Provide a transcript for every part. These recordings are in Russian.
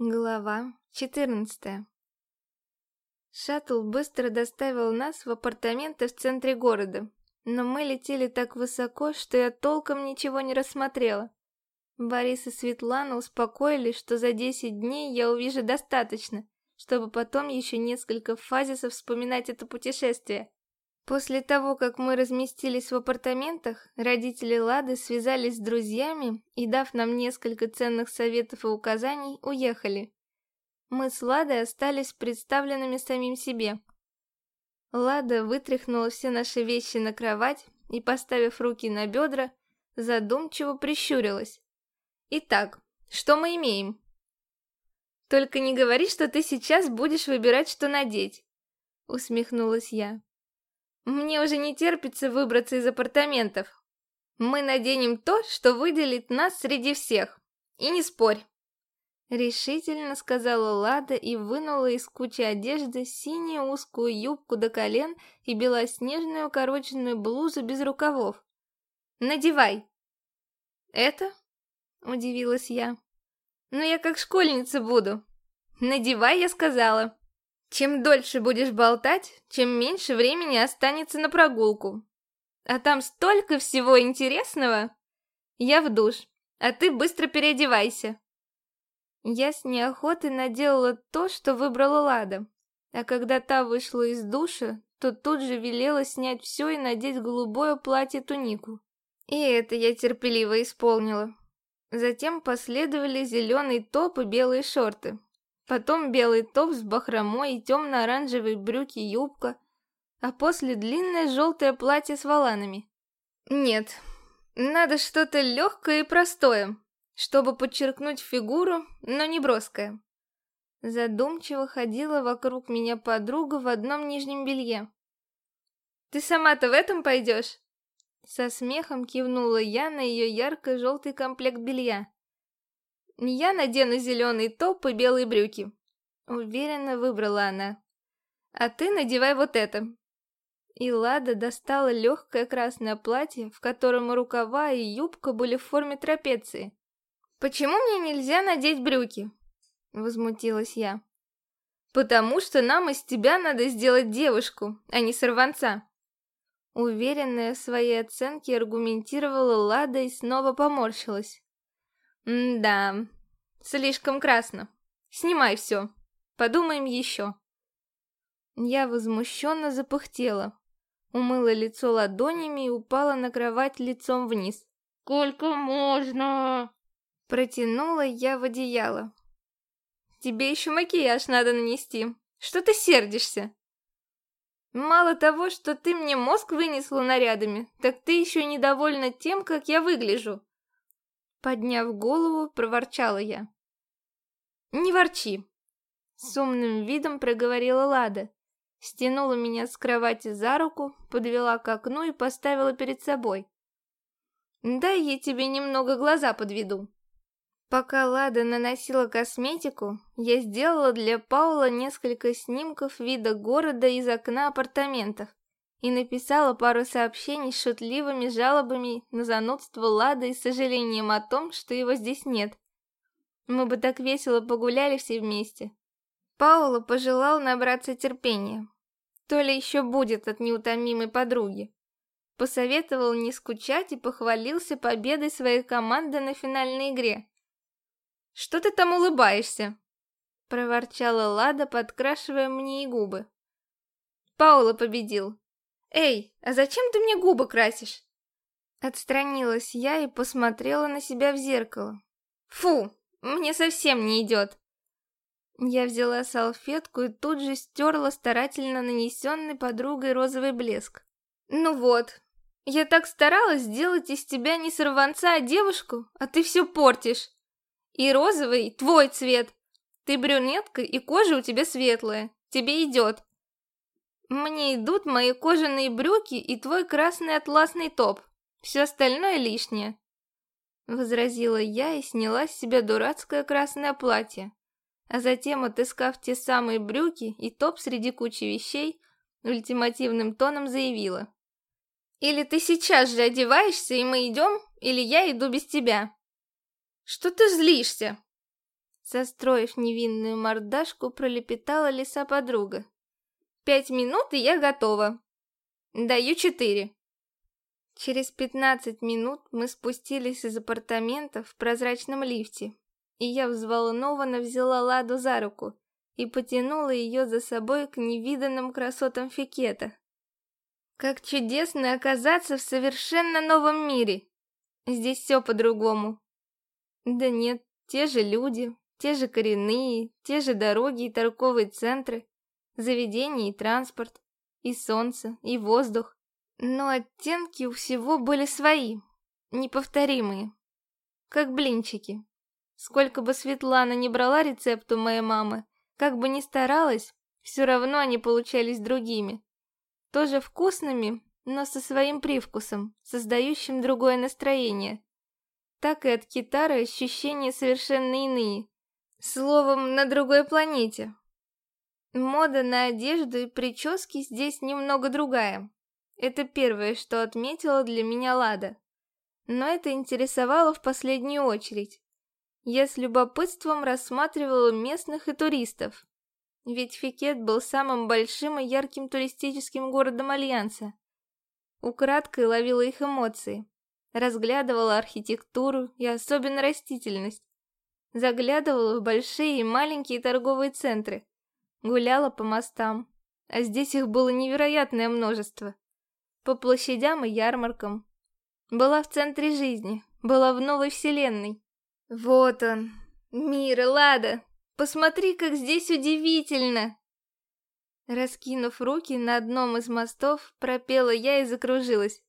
Глава 14 Шаттл быстро доставил нас в апартаменты в центре города, но мы летели так высоко, что я толком ничего не рассмотрела. Борис и Светлана успокоили, что за 10 дней я увижу достаточно, чтобы потом еще несколько фазисов вспоминать это путешествие. После того, как мы разместились в апартаментах, родители Лады связались с друзьями и, дав нам несколько ценных советов и указаний, уехали. Мы с Ладой остались представленными самим себе. Лада вытряхнула все наши вещи на кровать и, поставив руки на бедра, задумчиво прищурилась. «Итак, что мы имеем?» «Только не говори, что ты сейчас будешь выбирать, что надеть», — усмехнулась я. Мне уже не терпится выбраться из апартаментов. Мы наденем то, что выделит нас среди всех. И не спорь. Решительно сказала Лада и вынула из кучи одежды синюю узкую юбку до колен и белоснежную укороченную блузу без рукавов. «Надевай!» «Это?» — удивилась я. «Ну я как школьница буду. Надевай, я сказала!» Чем дольше будешь болтать, чем меньше времени останется на прогулку. А там столько всего интересного. Я в душ, а ты быстро переодевайся. Я с неохотой наделала то, что выбрала Лада. А когда та вышла из душа, то тут же велела снять все и надеть голубое платье-тунику. И это я терпеливо исполнила. Затем последовали зеленый топ и белые шорты. Потом белый топ с бахромой и темно-оранжевые брюки и юбка, а после длинное желтое платье с воланами. Нет, надо что-то легкое и простое, чтобы подчеркнуть фигуру, но не броское. Задумчиво ходила вокруг меня подруга в одном нижнем белье. «Ты сама-то в этом пойдешь?» Со смехом кивнула я на ее ярко-желтый комплект белья. Я надену зеленый топ и белые брюки. Уверенно выбрала она. А ты надевай вот это. И Лада достала легкое красное платье, в котором рукава и юбка были в форме трапеции. «Почему мне нельзя надеть брюки?» Возмутилась я. «Потому что нам из тебя надо сделать девушку, а не сорванца». Уверенная в своей оценке аргументировала Лада и снова поморщилась. «Да, слишком красно. Снимай все. Подумаем еще». Я возмущенно запыхтела, умыла лицо ладонями и упала на кровать лицом вниз. «Сколько можно?» Протянула я в одеяло. «Тебе еще макияж надо нанести. Что ты сердишься?» «Мало того, что ты мне мозг вынесла нарядами, так ты еще недовольна тем, как я выгляжу. Подняв голову, проворчала я. «Не ворчи!» С умным видом проговорила Лада. Стянула меня с кровати за руку, подвела к окну и поставила перед собой. «Дай я тебе немного глаза подведу». Пока Лада наносила косметику, я сделала для Паула несколько снимков вида города из окна апартаментов и написала пару сообщений с шутливыми жалобами на занудство Лада и сожалением о том, что его здесь нет. Мы бы так весело погуляли все вместе. Паула пожелал набраться терпения. То ли еще будет от неутомимой подруги. Посоветовал не скучать и похвалился победой своей команды на финальной игре. «Что ты там улыбаешься?» Проворчала Лада, подкрашивая мне и губы. Паула победил. «Эй, а зачем ты мне губы красишь?» Отстранилась я и посмотрела на себя в зеркало. «Фу, мне совсем не идет!» Я взяла салфетку и тут же стерла старательно нанесенный подругой розовый блеск. «Ну вот, я так старалась сделать из тебя не сорванца, а девушку, а ты все портишь. И розовый — твой цвет. Ты брюнетка, и кожа у тебя светлая. Тебе идет. Мне идут мои кожаные брюки и твой красный атласный топ. Все остальное лишнее. Возразила я и сняла с себя дурацкое красное платье. А затем, отыскав те самые брюки и топ среди кучи вещей, ультимативным тоном заявила. «Или ты сейчас же одеваешься, и мы идем, или я иду без тебя». «Что ты злишься?» Состроив невинную мордашку, пролепетала лиса подруга. «Пять минут, и я готова. Даю четыре». Через пятнадцать минут мы спустились из апартаментов в прозрачном лифте, и я взволнованно взяла Ладу за руку и потянула ее за собой к невиданным красотам Фикета. Как чудесно оказаться в совершенно новом мире! Здесь все по-другому. Да нет, те же люди, те же коренные, те же дороги и торговые центры, заведения и транспорт, и солнце, и воздух. Но оттенки у всего были свои, неповторимые, как блинчики. Сколько бы Светлана не брала рецепт у моей мамы, как бы ни старалась, все равно они получались другими. Тоже вкусными, но со своим привкусом, создающим другое настроение. Так и от китары ощущения совершенно иные. Словом, на другой планете. Мода на одежду и прически здесь немного другая. Это первое, что отметила для меня Лада. Но это интересовало в последнюю очередь. Я с любопытством рассматривала местных и туристов. Ведь Фикет был самым большим и ярким туристическим городом Альянса. Украдкой ловила их эмоции. Разглядывала архитектуру и особенно растительность. Заглядывала в большие и маленькие торговые центры. Гуляла по мостам. А здесь их было невероятное множество по площадям и ярмаркам. Была в центре жизни, была в новой вселенной. Вот он, мир, Лада, посмотри, как здесь удивительно! Раскинув руки на одном из мостов, пропела я и закружилась.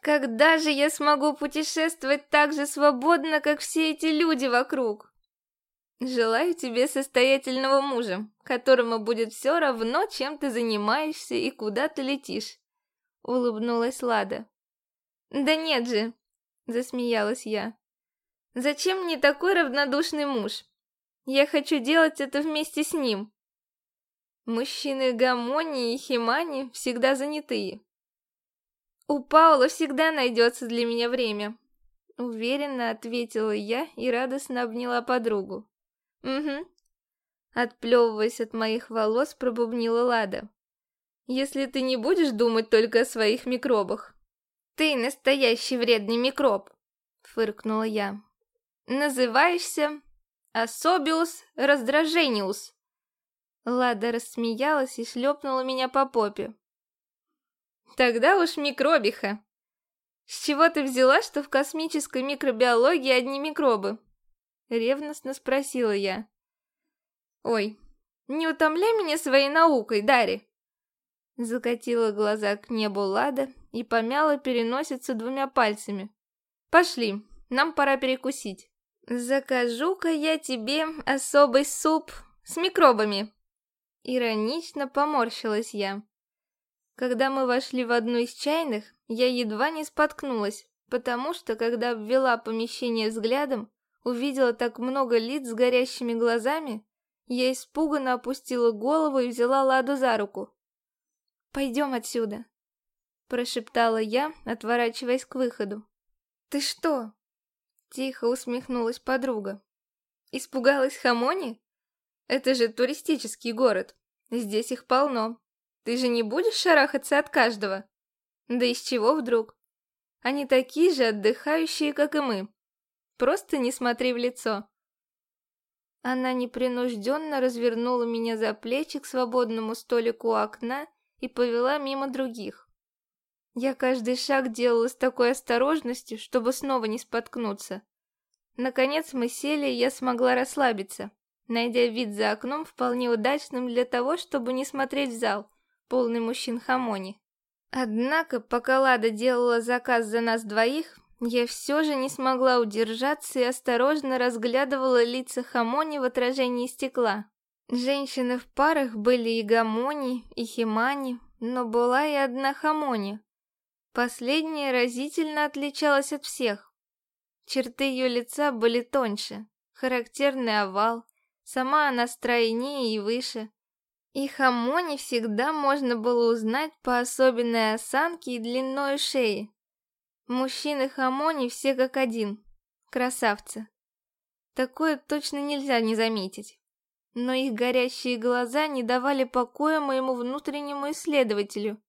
Когда же я смогу путешествовать так же свободно, как все эти люди вокруг? Желаю тебе состоятельного мужа, которому будет все равно, чем ты занимаешься и куда ты летишь улыбнулась Лада. Да нет же, засмеялась я. Зачем мне такой равнодушный муж? Я хочу делать это вместе с ним. Мужчины Гамони и Химани всегда занятые. У Паула всегда найдется для меня время. Уверенно ответила я и радостно обняла подругу. Угу. Отплевываясь от моих волос, пробубнила Лада если ты не будешь думать только о своих микробах. Ты настоящий вредный микроб, фыркнула я. Называешься Особиус раздражениус. Лада рассмеялась и шлепнула меня по попе. Тогда уж микробиха. С чего ты взяла, что в космической микробиологии одни микробы? Ревностно спросила я. Ой, не утомляй меня своей наукой, Дари. Закатила глаза к небу Лада и помяла переносицу двумя пальцами. «Пошли, нам пора перекусить. Закажу-ка я тебе особый суп с микробами». Иронично поморщилась я. Когда мы вошли в одну из чайных, я едва не споткнулась, потому что, когда обвела помещение взглядом, увидела так много лиц с горящими глазами, я испуганно опустила голову и взяла Ладу за руку. Пойдем отсюда!» Прошептала я, отворачиваясь к выходу. «Ты что?» Тихо усмехнулась подруга. «Испугалась Хамони? Это же туристический город. Здесь их полно. Ты же не будешь шарахаться от каждого? Да из чего вдруг? Они такие же отдыхающие, как и мы. Просто не смотри в лицо». Она непринужденно развернула меня за плечи к свободному столику у окна и повела мимо других. Я каждый шаг делала с такой осторожностью, чтобы снова не споткнуться. Наконец мы сели, и я смогла расслабиться, найдя вид за окном вполне удачным для того, чтобы не смотреть в зал, полный мужчин хамони. Однако, пока Лада делала заказ за нас двоих, я все же не смогла удержаться и осторожно разглядывала лица хамони в отражении стекла. Женщины в парах были и Гамони, и Химани, но была и одна Хамони. Последняя разительно отличалась от всех. Черты ее лица были тоньше, характерный овал, сама она стройнее и выше. И Хамони всегда можно было узнать по особенной осанке и длиной шеи. Мужчины Хамони все как один, красавцы. Такое точно нельзя не заметить. Но их горящие глаза не давали покоя моему внутреннему исследователю.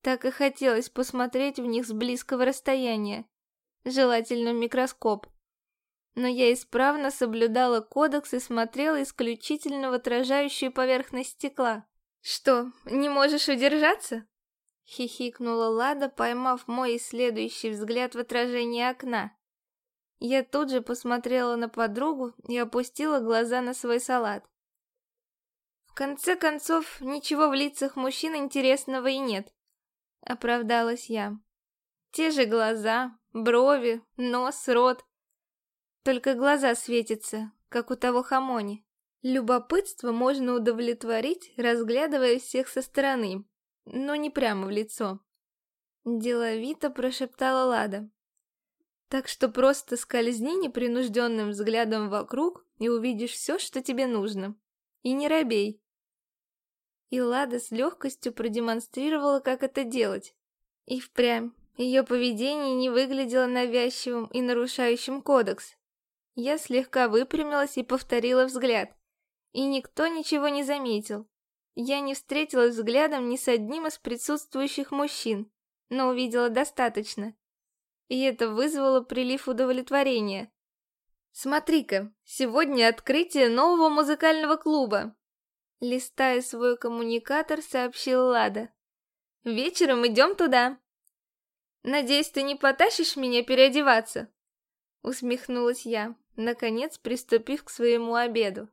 Так и хотелось посмотреть в них с близкого расстояния, желательно в микроскоп. Но я исправно соблюдала кодекс и смотрела исключительно в отражающую поверхность стекла. «Что, не можешь удержаться?» Хихикнула Лада, поймав мой исследующий взгляд в отражении окна. Я тут же посмотрела на подругу и опустила глаза на свой салат. В конце концов, ничего в лицах мужчин интересного и нет. Оправдалась я. Те же глаза, брови, нос, рот. Только глаза светятся, как у того хамони. Любопытство можно удовлетворить, разглядывая всех со стороны, но не прямо в лицо. Деловито прошептала Лада. Так что просто скользни непринужденным взглядом вокруг и увидишь все, что тебе нужно. И не робей. И Лада с легкостью продемонстрировала, как это делать. И впрямь, ее поведение не выглядело навязчивым и нарушающим кодекс. Я слегка выпрямилась и повторила взгляд. И никто ничего не заметил. Я не встретилась взглядом ни с одним из присутствующих мужчин, но увидела достаточно и это вызвало прилив удовлетворения. «Смотри-ка, сегодня открытие нового музыкального клуба!» Листая свой коммуникатор, сообщил Лада. «Вечером идем туда!» «Надеюсь, ты не потащишь меня переодеваться?» Усмехнулась я, наконец приступив к своему обеду.